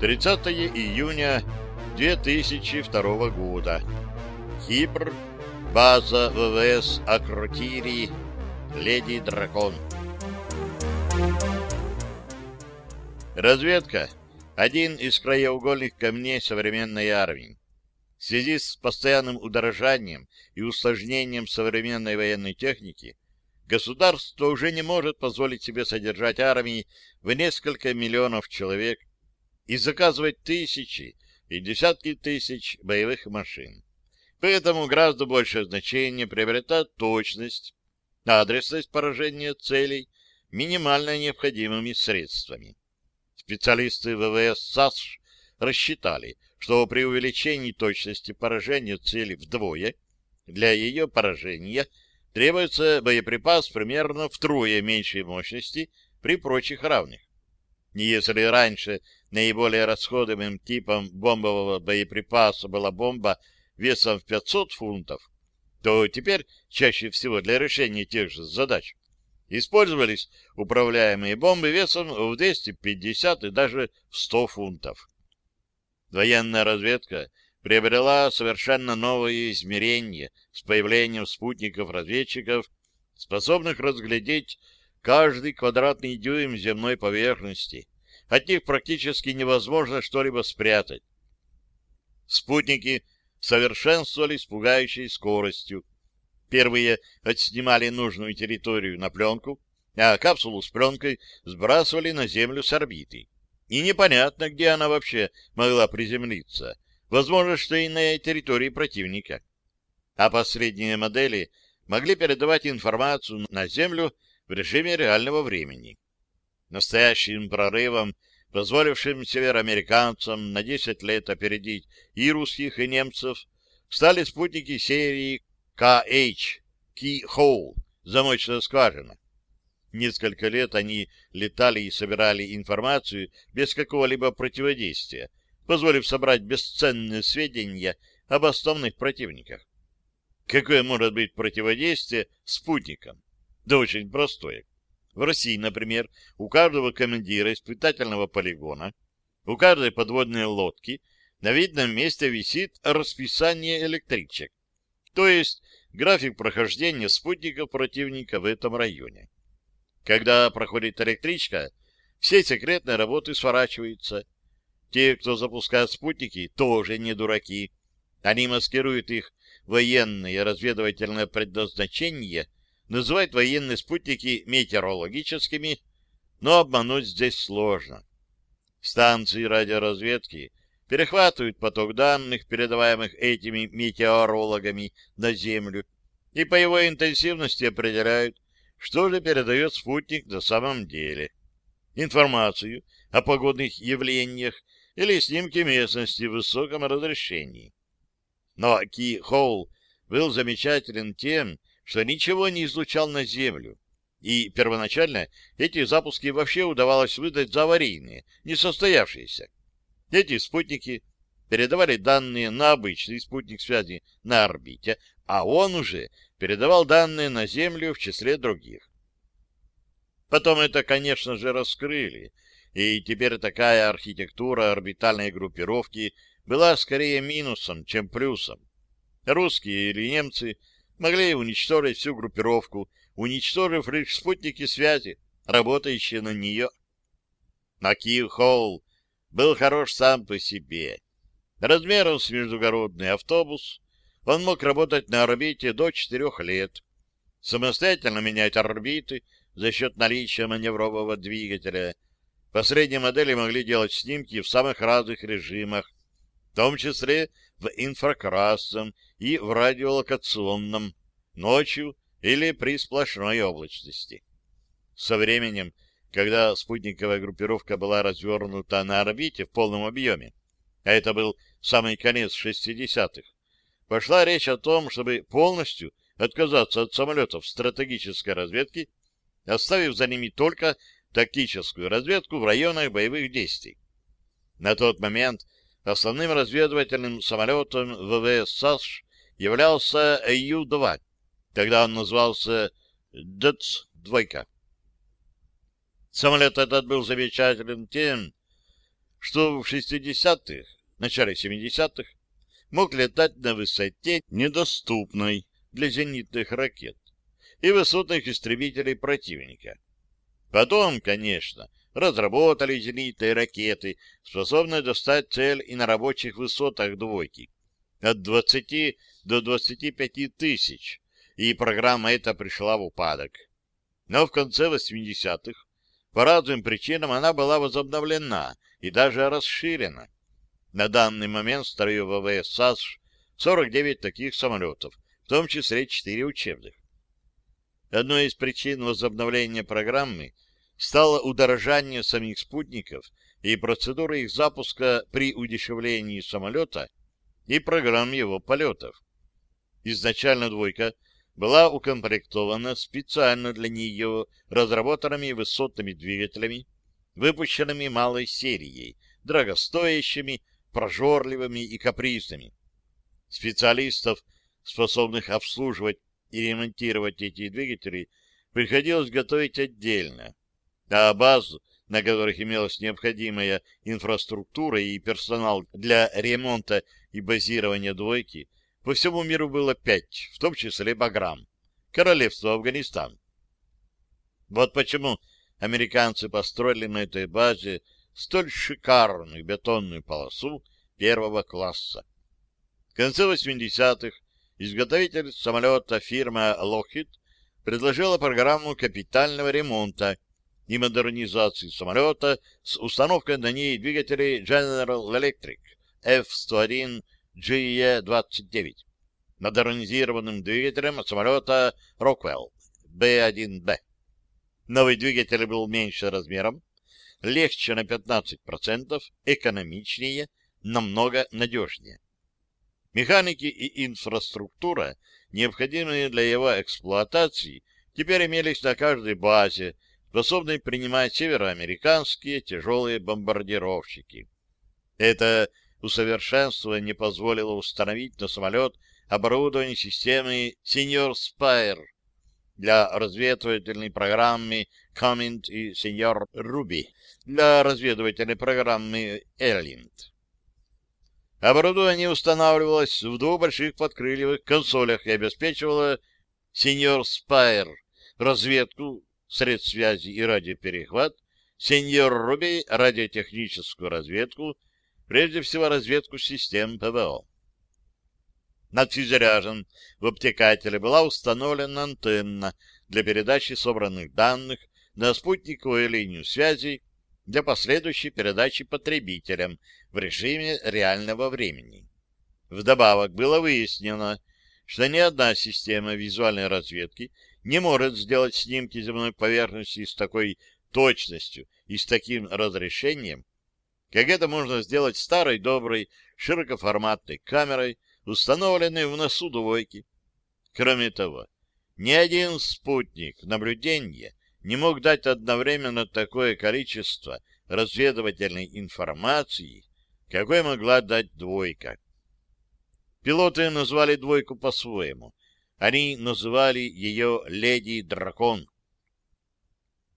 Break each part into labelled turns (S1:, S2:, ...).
S1: 30 июня 2002 года. Кипр, база ВВС Акротири, Леди Дракон. Разведка — один из краеугольных камней современной армии. В связи с постоянным удорожанием и усложнением современной военной техники государство уже не может позволить себе содержать армии в несколько миллионов человек и заказывать тысячи и десятки тысяч боевых машин. Поэтому гораздо большее значение приобретает точность, адресность поражения целей минимально необходимыми средствами. Специалисты ВВС САСШ рассчитали, что при увеличении точности поражения цели вдвое для ее поражения требуется боеприпас примерно втрое меньшей мощности при прочих равных. Если раньше наиболее расходуемым типом бомбового боеприпаса была бомба весом в 500 фунтов, то теперь чаще всего для решения тех же задач использовались управляемые бомбы весом в 250 и даже в 100 фунтов. Военная разведка приобрела совершенно новые измерения с появлением спутников-разведчиков, способных разглядеть каждый квадратный дюйм земной поверхности. От них практически невозможно что-либо спрятать. Спутники совершенствовались пугающей скоростью. Первые отснимали нужную территорию на пленку, а капсулу с пленкой сбрасывали на Землю с орбиты. И непонятно, где она вообще могла приземлиться. Возможно, что и на территории противника. А последние модели могли передавать информацию на Землю в режиме реального времени. Настоящим прорывом, позволившим североамериканцам на 10 лет опередить и русских, и немцев, стали спутники серии KH, Keyhole, замочная скважина. Несколько лет они летали и собирали информацию без какого-либо противодействия, позволив собрать бесценные сведения об основных противниках. Какое может быть противодействие спутникам? Да очень простое. В России, например, у каждого командира испытательного полигона, у каждой подводной лодки на видном месте висит расписание электричек, то есть график прохождения спутников противника в этом районе. Когда проходит электричка, все секретные работы сворачиваются. Те, кто запускает спутники, тоже не дураки. Они маскируют их военное разведывательное предназначение — называют военные спутники метеорологическими, но обмануть здесь сложно. Станции радиоразведки перехватывают поток данных, передаваемых этими метеорологами на Землю, и по его интенсивности определяют, что же передает спутник на самом деле. Информацию о погодных явлениях или снимки местности в высоком разрешении. Но Ки Холл был замечателен тем, что ничего не излучал на Землю. И первоначально эти запуски вообще удавалось выдать за аварийные, несостоявшиеся. Эти спутники передавали данные на обычный спутник связи на орбите, а он уже передавал данные на Землю в числе других. Потом это, конечно же, раскрыли, и теперь такая архитектура орбитальной группировки была скорее минусом, чем плюсом. Русские или немцы могли уничтожить всю группировку, уничтожив лишь спутники связи, работающие на нее. Макив Холл был хорош сам по себе. Размером с междугородный автобус, он мог работать на орбите до четырех лет, самостоятельно менять орбиты за счет наличия маневрового двигателя. По средней модели могли делать снимки в самых разных режимах, в том числе в инфракрасном и в радиолокационном, ночью или при сплошной облачности. Со временем, когда спутниковая группировка была развернута на орбите в полном объеме, а это был самый конец 60-х, пошла речь о том, чтобы полностью отказаться от самолетов стратегической разведки, оставив за ними только тактическую разведку в районах боевых действий. На тот момент Основным разведывательным самолетом ВВС САСШ являлся Ю-2. Тогда он назывался ДЦ-2. Самолет этот был замечателен тем, что в 60-х, начале 70-х мог летать на высоте, недоступной для зенитных ракет и высотных истребителей противника. Потом, конечно, разработали зенитные ракеты, способные достать цель и на рабочих высотах двойки от 20 до 25 тысяч, и программа эта пришла в упадок. Но в конце 80-х по разным причинам она была возобновлена и даже расширена. На данный момент в строю ВВС САС 49 таких самолетов, в том числе 4 учебных. Одной из причин возобновления программы стало удорожание самих спутников и процедура их запуска при удешевлении самолета и программ его полетов. Изначально «двойка» была укомплектована специально для нее разработанными высотными двигателями, выпущенными малой серией, дорогостоящими, прожорливыми и капризными. Специалистов, способных обслуживать и ремонтировать эти двигатели, приходилось готовить отдельно, а базу, на которых имелась необходимая инфраструктура и персонал для ремонта и базирования двойки, по всему миру было пять, в том числе Баграм, королевство Афганистан. Вот почему американцы построили на этой базе столь шикарную бетонную полосу первого класса. В конце 80-х изготовитель самолета фирма Lockheed предложила программу капитального ремонта и модернизации самолета с установкой на ней двигателей General Electric F-101 GE-29, модернизированным двигателем самолета Rockwell B-1B. Новый двигатель был меньше размером, легче на 15%, экономичнее, намного надежнее. Механики и инфраструктура, необходимые для его эксплуатации, теперь имелись на каждой базе, способной принимать североамериканские тяжелые бомбардировщики. Это усовершенствование позволило установить на самолет оборудование системы Senior Spire для разведывательной программы Command и Senior Ruby для разведывательной программы Elint. Оборудование устанавливалось в двух больших подкрыльевых консолях и обеспечивало Senior Spire разведку, средств связи и радиоперехват, Senior Ruby радиотехническую разведку, прежде всего разведку систем ПВО. Над фюзеляжем в обтекателе была установлена антенна для передачи собранных данных на спутниковую линию связи для последующей передачи потребителям в режиме реального времени. Вдобавок было выяснено, что ни одна система визуальной разведки не может сделать снимки земной поверхности с такой точностью и с таким разрешением, как это можно сделать старой доброй широкоформатной камерой, установленной в носу двойки. Кроме того, ни один спутник наблюдения не мог дать одновременно такое количество разведывательной информации, какой могла дать двойка. Пилоты назвали двойку по-своему. Они называли ее «Леди Дракон».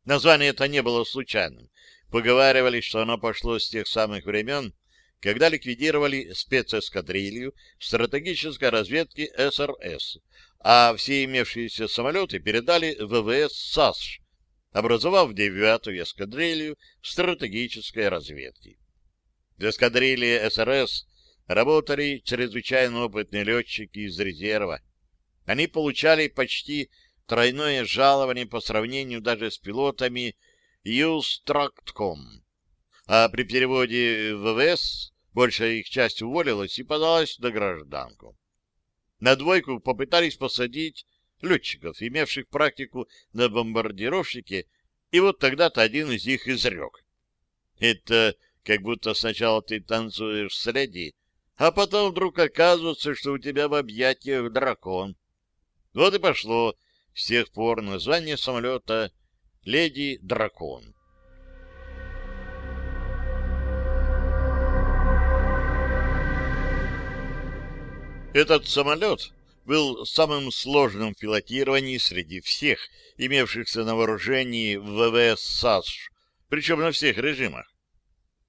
S1: Название это не было случайным. Поговаривали, что оно пошло с тех самых времен, когда ликвидировали спецэскадрилью стратегической разведки СРС, а все имевшиеся самолеты передали ВВС САСШ, образовав девятую эскадрилью стратегической разведки. В эскадрилье СРС работали чрезвычайно опытные летчики из резерва. Они получали почти тройное жалование по сравнению даже с пилотами Юстрактком. А при переводе в ВВС большая их часть уволилась и подалась на гражданку. На двойку попытались посадить летчиков, имевших практику на бомбардировщике, и вот тогда-то один из них изрек. Это как будто сначала ты танцуешь с леди, а потом вдруг оказывается, что у тебя в объятиях дракон. Вот и пошло с тех пор название самолета «Леди Дракон». Этот самолет был самым сложным в пилотировании среди всех, имевшихся на вооружении в ВВС САСШ, причем на всех режимах.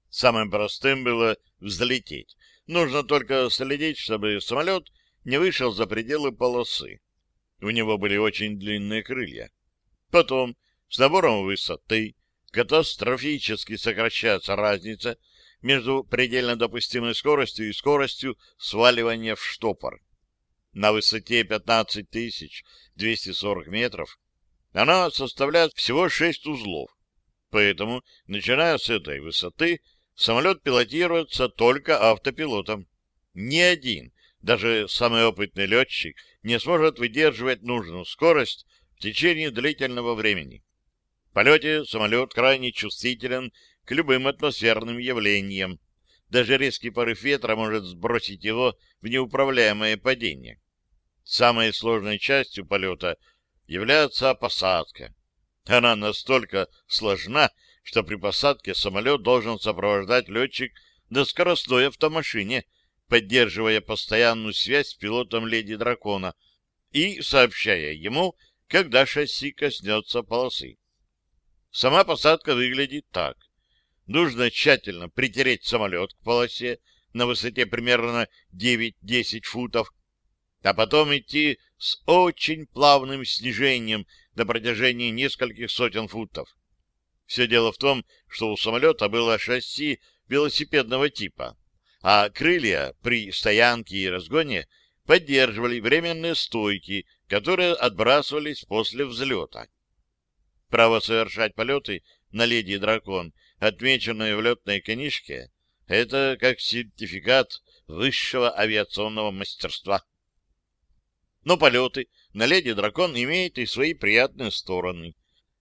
S1: Самым простым было взлететь. Нужно только следить, чтобы самолет не вышел за пределы полосы. У него были очень длинные крылья. Потом, с набором высоты, катастрофически сокращается разница между предельно допустимой скоростью и скоростью сваливания в штопор. На высоте 15 240 метров она составляет всего 6 узлов. Поэтому, начиная с этой высоты, самолет пилотируется только автопилотом. Ни один, даже самый опытный летчик, не сможет выдерживать нужную скорость в течение длительного времени. В полете самолет крайне чувствителен к любым атмосферным явлениям. Даже резкий порыв ветра может сбросить его в неуправляемое падение. Самой сложной частью полета является посадка. Она настолько сложна, что при посадке самолет должен сопровождать летчик на скоростной автомашине, поддерживая постоянную связь с пилотом «Леди Дракона» и сообщая ему, когда шасси коснется полосы. Сама посадка выглядит так нужно тщательно притереть самолет к полосе на высоте примерно 9-10 футов, а потом идти с очень плавным снижением на протяжении нескольких сотен футов. Все дело в том, что у самолета было шасси велосипедного типа, а крылья при стоянке и разгоне поддерживали временные стойки, которые отбрасывались после взлета. Право совершать полеты на «Леди Дракон» отмеченное в летной книжке, это как сертификат высшего авиационного мастерства. Но полеты на «Леди Дракон» имеют и свои приятные стороны.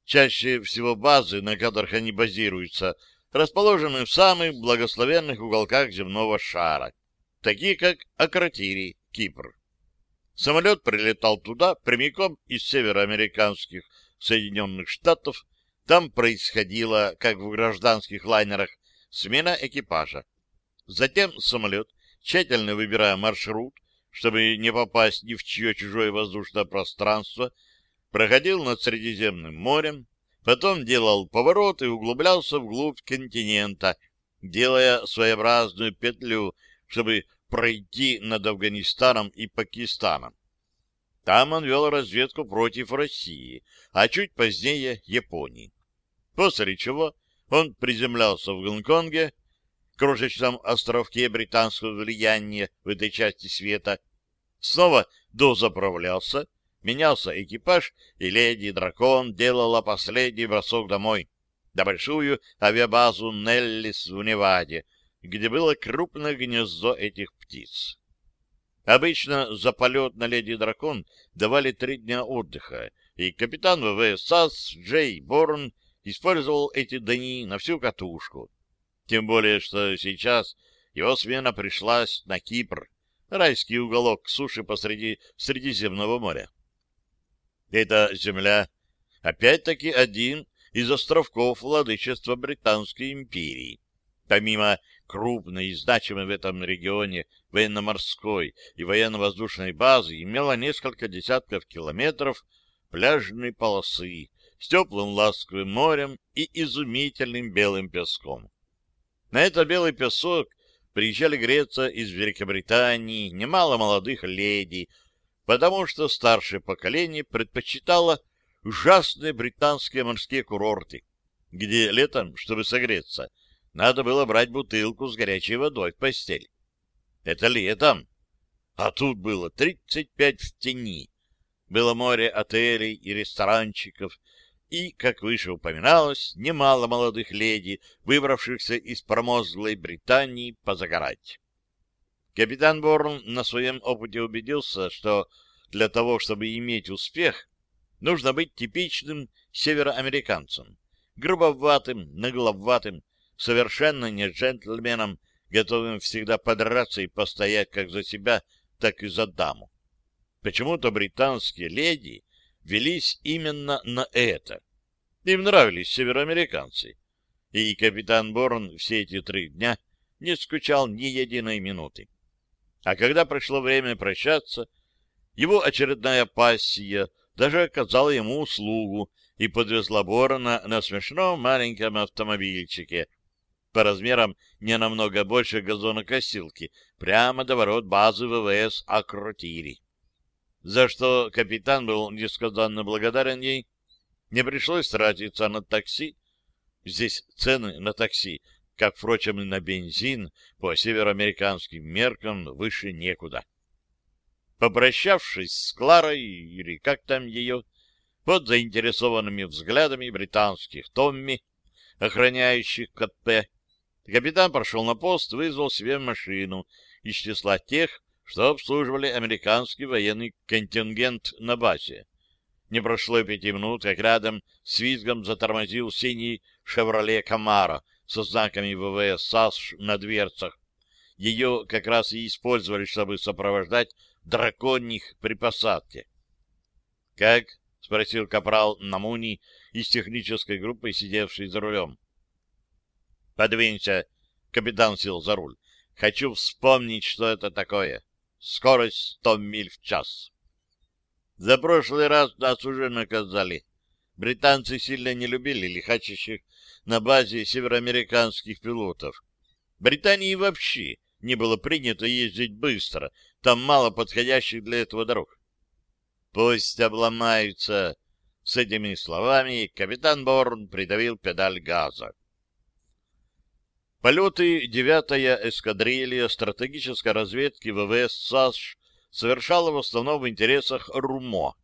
S1: Чаще всего базы, на которых они базируются, расположены в самых благословенных уголках земного шара, такие как Акротирий, Кипр. Самолет прилетал туда прямиком из североамериканских Соединенных Штатов там происходила, как в гражданских лайнерах, смена экипажа. Затем самолет, тщательно выбирая маршрут, чтобы не попасть ни в чье чужое воздушное пространство, проходил над Средиземным морем, потом делал поворот и углублялся вглубь континента, делая своеобразную петлю, чтобы пройти над Афганистаном и Пакистаном. Там он вел разведку против России, а чуть позднее Японии после чего он приземлялся в Гонконге, крошечном островке британского влияния в этой части света, снова дозаправлялся, менялся экипаж, и леди Дракон делала последний бросок домой, на большую авиабазу Неллис в Неваде, где было крупное гнездо этих птиц. Обычно за полет на леди Дракон давали три дня отдыха, и капитан ВВС САС Джей Борн использовал эти дни на всю катушку. Тем более, что сейчас его смена пришлась на Кипр, райский уголок суши посреди Средиземного моря. Эта земля опять-таки один из островков владычества Британской империи. Помимо крупной и значимой в этом регионе военно-морской и военно-воздушной базы, имела несколько десятков километров пляжной полосы, с теплым ласковым морем и изумительным белым песком. На этот белый песок приезжали греться из Великобритании немало молодых леди, потому что старшее поколение предпочитало ужасные британские морские курорты, где летом, чтобы согреться, надо было брать бутылку с горячей водой в постель. Это летом. А тут было 35 в тени. Было море отелей и ресторанчиков, и, как выше упоминалось, немало молодых леди, выбравшихся из промозглой Британии позагорать. Капитан Борн на своем опыте убедился, что для того, чтобы иметь успех, нужно быть типичным североамериканцем, грубоватым, нагловатым, совершенно не джентльменом, готовым всегда подраться и постоять как за себя, так и за даму. Почему-то британские леди велись именно на это. Им нравились североамериканцы. И капитан Борн все эти три дня не скучал ни единой минуты. А когда пришло время прощаться, его очередная пассия даже оказала ему услугу и подвезла Борона на смешном маленьком автомобильчике. по размерам не намного больше газонокосилки, прямо до ворот базы ВВС Акротири. За что капитан был несказанно благодарен ей. Не пришлось тратиться на такси. Здесь цены на такси, как, впрочем, и на бензин, по североамериканским меркам выше некуда. Попрощавшись с Кларой, или как там ее, под заинтересованными взглядами британских Томми, охраняющих КП, капитан прошел на пост, вызвал себе машину из числа тех, что обслуживали американский военный контингент на базе. Не прошло пяти минут, как рядом с визгом затормозил синий «Шевроле Камаро» со знаками ВВС САС на дверцах. Ее как раз и использовали, чтобы сопровождать драконьих при посадке. — Как? — спросил капрал Намуни из технической группы, сидевший за рулем. — Подвинься. Капитан сел за руль. Хочу вспомнить, что это такое. Скорость сто миль в час. За прошлый раз нас уже наказали. Британцы сильно не любили лихачащих на базе североамериканских пилотов. Британии вообще не было принято ездить быстро, там мало подходящих для этого дорог. Пусть обломаются. С этими словами капитан Борн придавил педаль газа. Полеты 9-я эскадрилья стратегической разведки ВВС САСШ совершала в основном в интересах РУМО,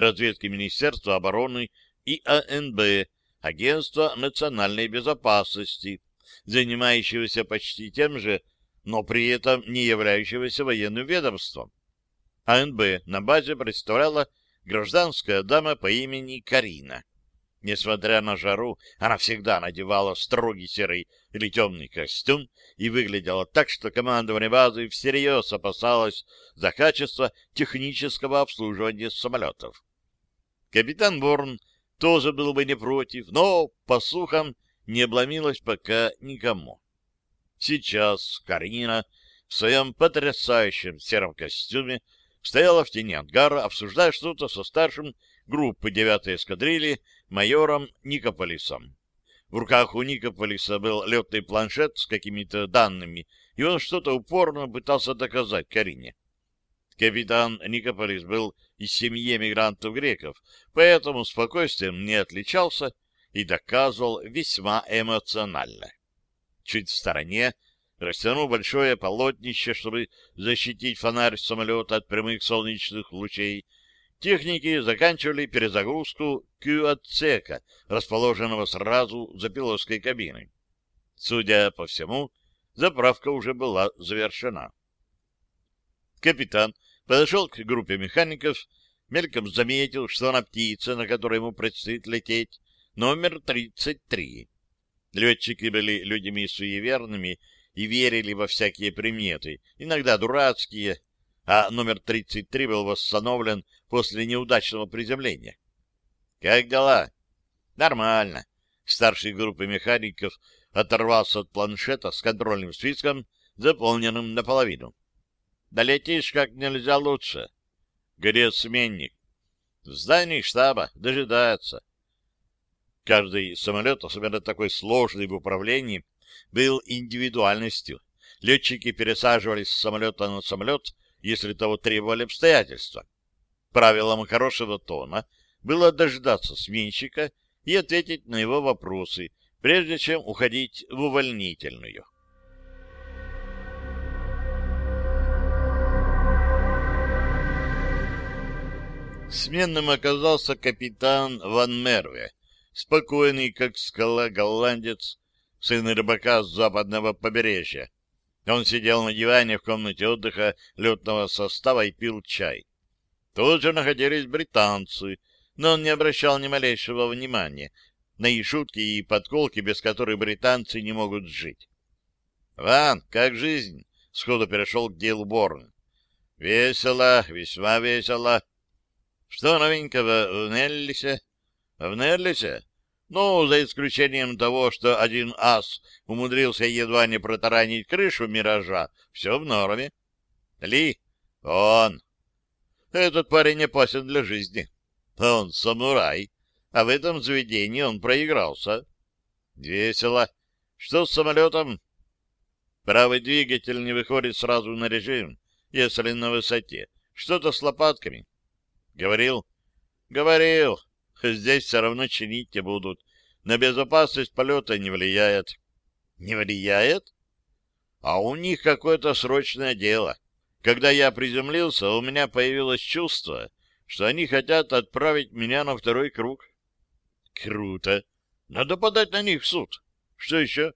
S1: разведки Министерства обороны и АНБ, Агентства национальной безопасности, занимающегося почти тем же, но при этом не являющегося военным ведомством. АНБ на базе представляла гражданская дама по имени Карина. Несмотря на жару, она всегда надевала строгий серый или темный костюм и выглядела так, что командование базы всерьез опасалось за качество технического обслуживания самолетов. Капитан Борн тоже был бы не против, но, по слухам, не обломилось пока никому. Сейчас Карина в своем потрясающем сером костюме стояла в тени ангара, обсуждая что-то со старшим группы 9-й эскадрильи майором Никополисом. В руках у Никополиса был летный планшет с какими-то данными, и он что-то упорно пытался доказать Карине. Капитан Никополис был из семьи эмигрантов-греков, поэтому спокойствием не отличался и доказывал весьма эмоционально. Чуть в стороне, растянув большое полотнище, чтобы защитить фонарь самолета от прямых солнечных лучей, техники заканчивали перезагрузку Q-отсека, расположенного сразу за пилотской кабиной. Судя по всему, заправка уже была завершена. Капитан подошел к группе механиков, мельком заметил, что на птице, на которой ему предстоит лететь, номер 33. Летчики были людьми суеверными и верили во всякие приметы, иногда дурацкие, а номер 33 был восстановлен после неудачного приземления. «Как дела?» «Нормально». Старший группы механиков оторвался от планшета с контрольным списком, заполненным наполовину. Долетишь как нельзя лучше. Где сменник? В здании штаба дожидается. Каждый самолет, особенно такой сложный в управлении, был индивидуальностью. Летчики пересаживались с самолета на самолет, если того требовали обстоятельства. Правилом хорошего тона было дождаться сменщика и ответить на его вопросы, прежде чем уходить в увольнительную. Сменным оказался капитан Ван Мерве, спокойный, как скала голландец, сын рыбака с западного побережья. Он сидел на диване в комнате отдыха летного состава и пил чай. Тут же находились британцы, но он не обращал ни малейшего внимания на их шутки и подколки, без которых британцы не могут жить. — Ван, как жизнь? — сходу перешел к делу Борн. — Весело, весьма весело. Что новенького в Неллисе? В Неллисе? Ну, за исключением того, что один ас умудрился едва не протаранить крышу «Миража», все в норме. Ли? Он. Этот парень опасен для жизни. Он самурай, а в этом заведении он проигрался. Весело. Что с самолетом? Правый двигатель не выходит сразу на режим, если на высоте. Что-то с лопатками. Говорил? Говорил. Здесь все равно чинить не будут. На безопасность полета не влияет. Не влияет? А у них какое-то срочное дело. Когда я приземлился, у меня появилось чувство, что они хотят отправить меня на второй круг. Круто. Надо подать на них в суд. Что еще?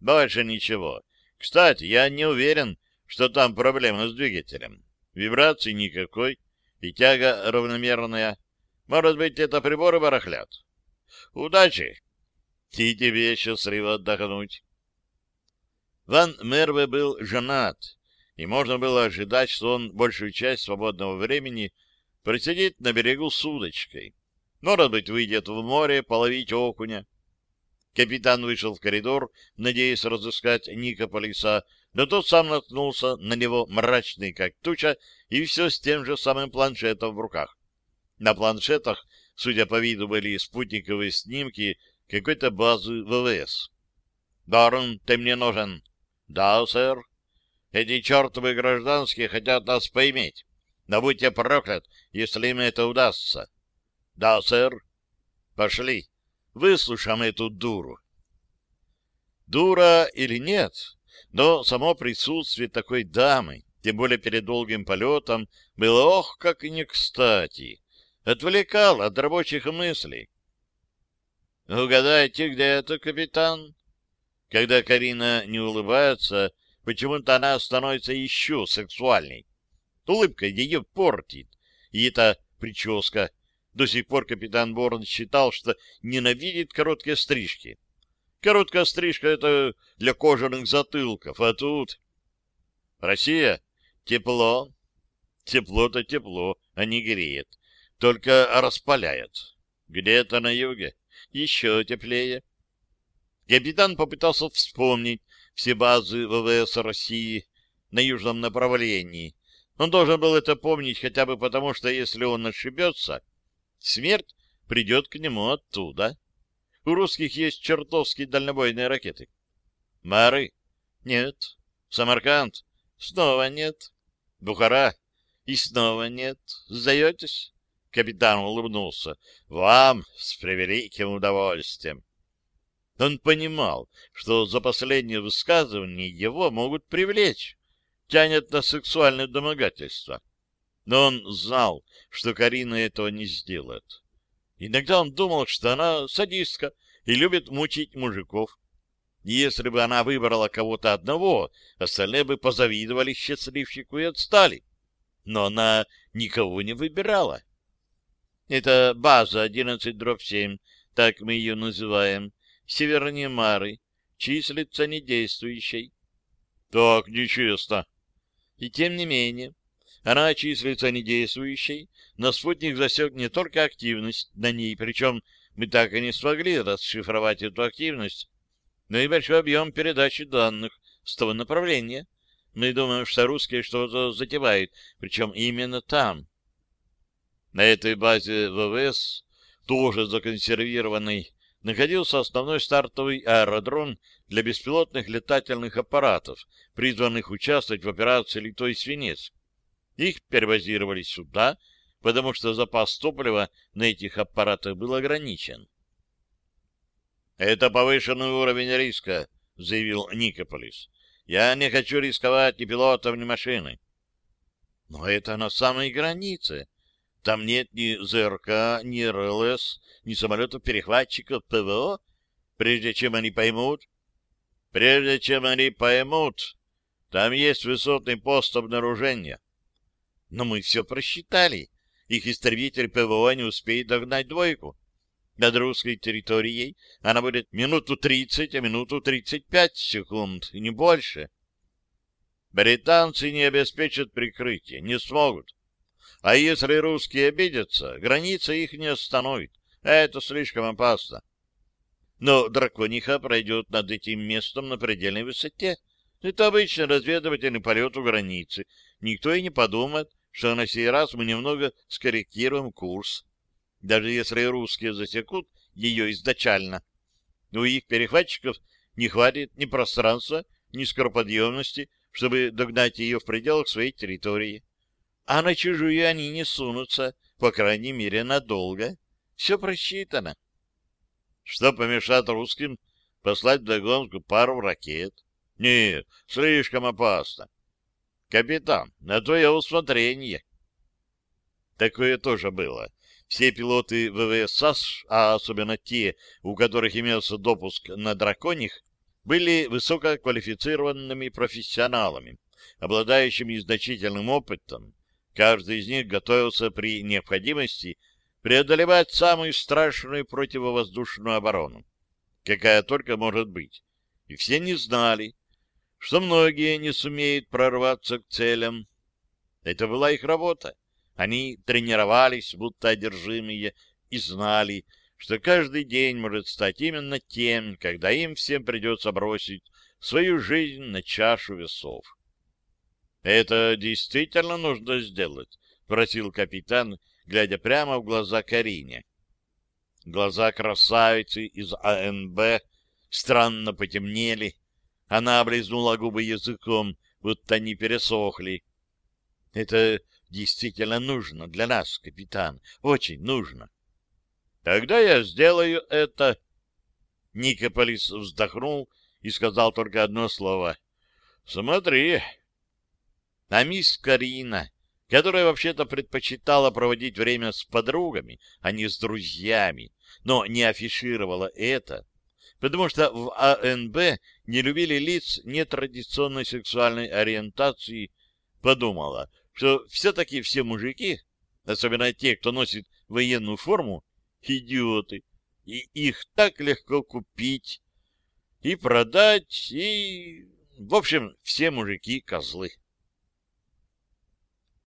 S1: Больше ничего. Кстати, я не уверен, что там проблема с двигателем. Вибрации никакой, и тяга равномерная. Может быть, это приборы барахлят. Удачи! И тебе счастливо отдохнуть. Ван Мерве был женат, и можно было ожидать, что он большую часть свободного времени просидит на берегу с удочкой. Может быть, выйдет в море половить окуня. Капитан вышел в коридор, надеясь разыскать Никополиса, но тот сам наткнулся на него мрачный, как туча, и все с тем же самым планшетом в руках. На планшетах, судя по виду, были спутниковые снимки какой-то базы ВВС. «Даррен, ты мне нужен?» «Да, сэр». «Эти чертовы гражданские хотят нас поиметь. Но будьте проклят, если им это удастся». «Да, сэр». «Пошли, выслушаем эту дуру». Дура или нет, но само присутствие такой дамы, тем более перед долгим полетом, было ох, как не кстати. Отвлекал от рабочих мыслей. «Угадайте, где это, капитан?» Когда Карина не улыбается, почему-то она становится еще сексуальней. Улыбка ее портит. И эта прическа. До сих пор капитан Борн считал, что ненавидит короткие стрижки. Короткая стрижка — это для кожаных затылков, а тут... Россия? Тепло. Тепло-то тепло, а не греет. Только распаляет. Где-то на юге. Еще теплее. Капитан попытался вспомнить все базы ВВС России на южном направлении. Он должен был это помнить хотя бы потому, что если он ошибется, смерть придет к нему оттуда. У русских есть чертовски дальнобойные ракеты. Мары? Нет. Самарканд? Снова нет. Бухара? И снова нет. Сдаетесь? Капитан улыбнулся. Вам с превеликим удовольствием. Он понимал, что за последнее высказывание его могут привлечь, тянет на сексуальное домогательство. Но он знал, что Карина этого не сделает. Иногда он думал, что она садистка и любит мучить мужиков. Если бы она выбрала кого-то одного, остальные бы позавидовали счастливчику и отстали. Но она никого не выбирала. Это база 11 дробь 7, так мы ее называем, севернее Мары, числится недействующей. Так нечестно. И тем не менее, она числится недействующей, но спутник засек не только активность на ней, причем мы так и не смогли расшифровать эту активность, но и большой объем передачи данных с того направления. Мы думаем, что русские что-то затевают, причем именно там. На этой базе ВВС, тоже законсервированной, находился основной стартовый аэродром для беспилотных летательных аппаратов, призванных участвовать в операции «Литой свинец». Их перебазировали сюда, потому что запас топлива на этих аппаратах был ограничен. «Это повышенный уровень риска», — заявил Никополис. «Я не хочу рисковать ни пилотов, ни машины». «Но это на самой границе. Там нет ни ЗРК, ни РЛС, ни самолетов-перехватчиков ПВО, прежде чем они поймут». «Прежде чем они поймут, там есть высотный пост обнаружения». Но мы все просчитали. Их истребитель ПВО не успеет догнать двойку. Над русской территорией она будет минуту тридцать, а минуту тридцать пять секунд, и не больше. Британцы не обеспечат прикрытие, не смогут. А если русские обидятся, граница их не остановит. Это слишком опасно. Но дракониха пройдет над этим местом на предельной высоте. Это обычный разведывательный полет у границы. Никто и не подумает, что на сей раз мы немного скорректируем курс, даже если русские засекут ее изначально. У их перехватчиков не хватит ни пространства, ни скороподъемности, чтобы догнать ее в пределах своей территории. А на чужую они не сунутся, по крайней мере, надолго. Все просчитано. Что помешает русским послать догонку пару ракет? Нет, слишком опасно. Капитан, на твое усмотрение. Такое тоже было. Все пилоты ВВС САС, а особенно те, у которых имелся допуск на драконих, были высококвалифицированными профессионалами, обладающими значительным опытом. Каждый из них готовился при необходимости преодолевать самую страшную противовоздушную оборону, какая только может быть. И все не знали, что многие не сумеют прорваться к целям. Это была их работа. Они тренировались, будто одержимые, и знали, что каждый день может стать именно тем, когда им всем придется бросить свою жизнь на чашу весов. «Это действительно нужно сделать?» — просил капитан, глядя прямо в глаза Карине. Глаза красавицы из АНБ странно потемнели. Она облизнула губы языком, будто они пересохли. — Это действительно нужно для нас, капитан. Очень нужно. — Тогда я сделаю это. Никополис вздохнул и сказал только одно слово. — Смотри. А мисс Карина которая вообще-то предпочитала проводить время с подругами, а не с друзьями, но не афишировала это, потому что в АНБ не любили лиц нетрадиционной сексуальной ориентации, подумала, что все-таки все мужики, особенно те, кто носит военную форму, идиоты, и их так легко купить и продать, и... В общем, все мужики — козлы.